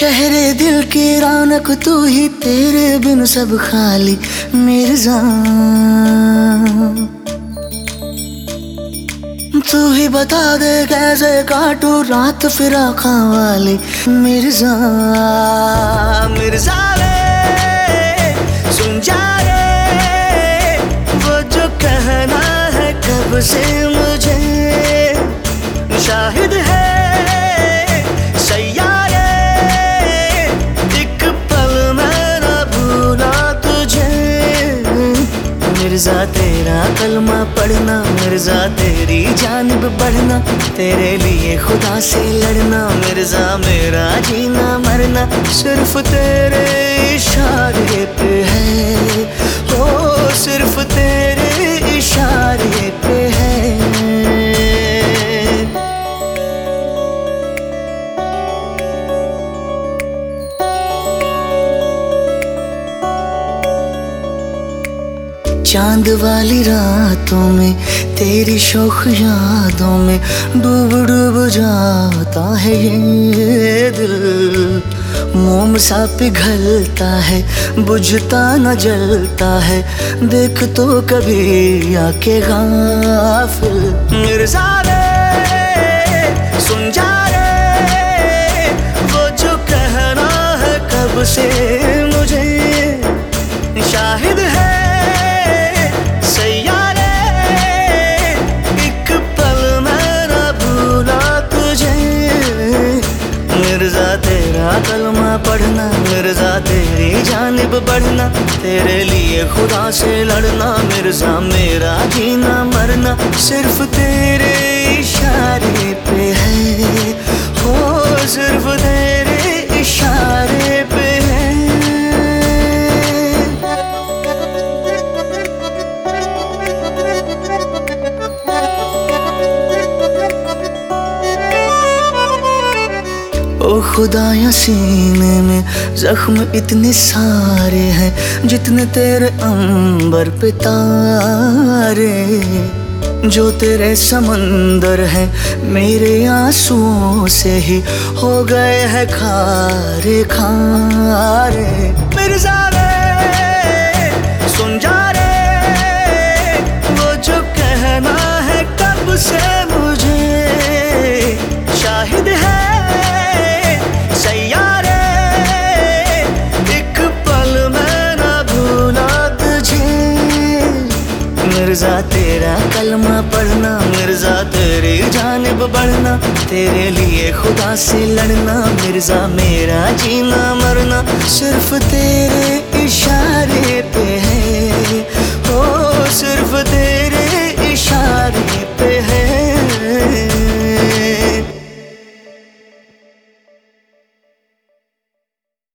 शहरे दिल की रौनक, तू ही तेरे बिन सब खाली मिर्ज़ा। तू ही बता दे कैसे काटू रात फिरा खा वाली मिर्ज़ा। मिर्ज़ा रे, सुन जा रे, वो जो कहना है कब से मुझे मिर्ज़ा, तेरा कलमा पढ़ना, मिर्ज़ा, तेरी जानब बढ़ना, तेरे लिए खुदा से लड़ना, मिर्ज़ा, मेरा जीना, मरना, सिर्फ़ तेरे इशारे चाँद वाली रातों में, तेरी शोख यादों में डूब डूब जाता है ये दिल। मोम सा पिघलता है, बुझता न जलता है, देख तो कभी आके गाफिल। मिर्ज़ा रे। पढ़ना मिर्ज़ा तेरी जानब बढ़ना, तेरे लिए खुदा से लड़ना, मिर्ज़ा मेरा जीना मरना, सिर्फ़ तेरे इशारे पे ओ खुदाया सीने में जख्म इतने सारे हैं जितने तेरे अंबर पे तारे, जो तेरे समंदर है मेरे आंसुओं से ही हो गए हैं खारे खारे। मिर्ज़ा रे सुन जा। मिर्ज़ा, तेरा कलमा पढ़ना। मिर्ज़ा, तेरी जानब बढ़ना। तेरे लिए खुदा से लड़ना। मिर्ज़ा, मेरा जीना मरना। सिर्फ़ तेरे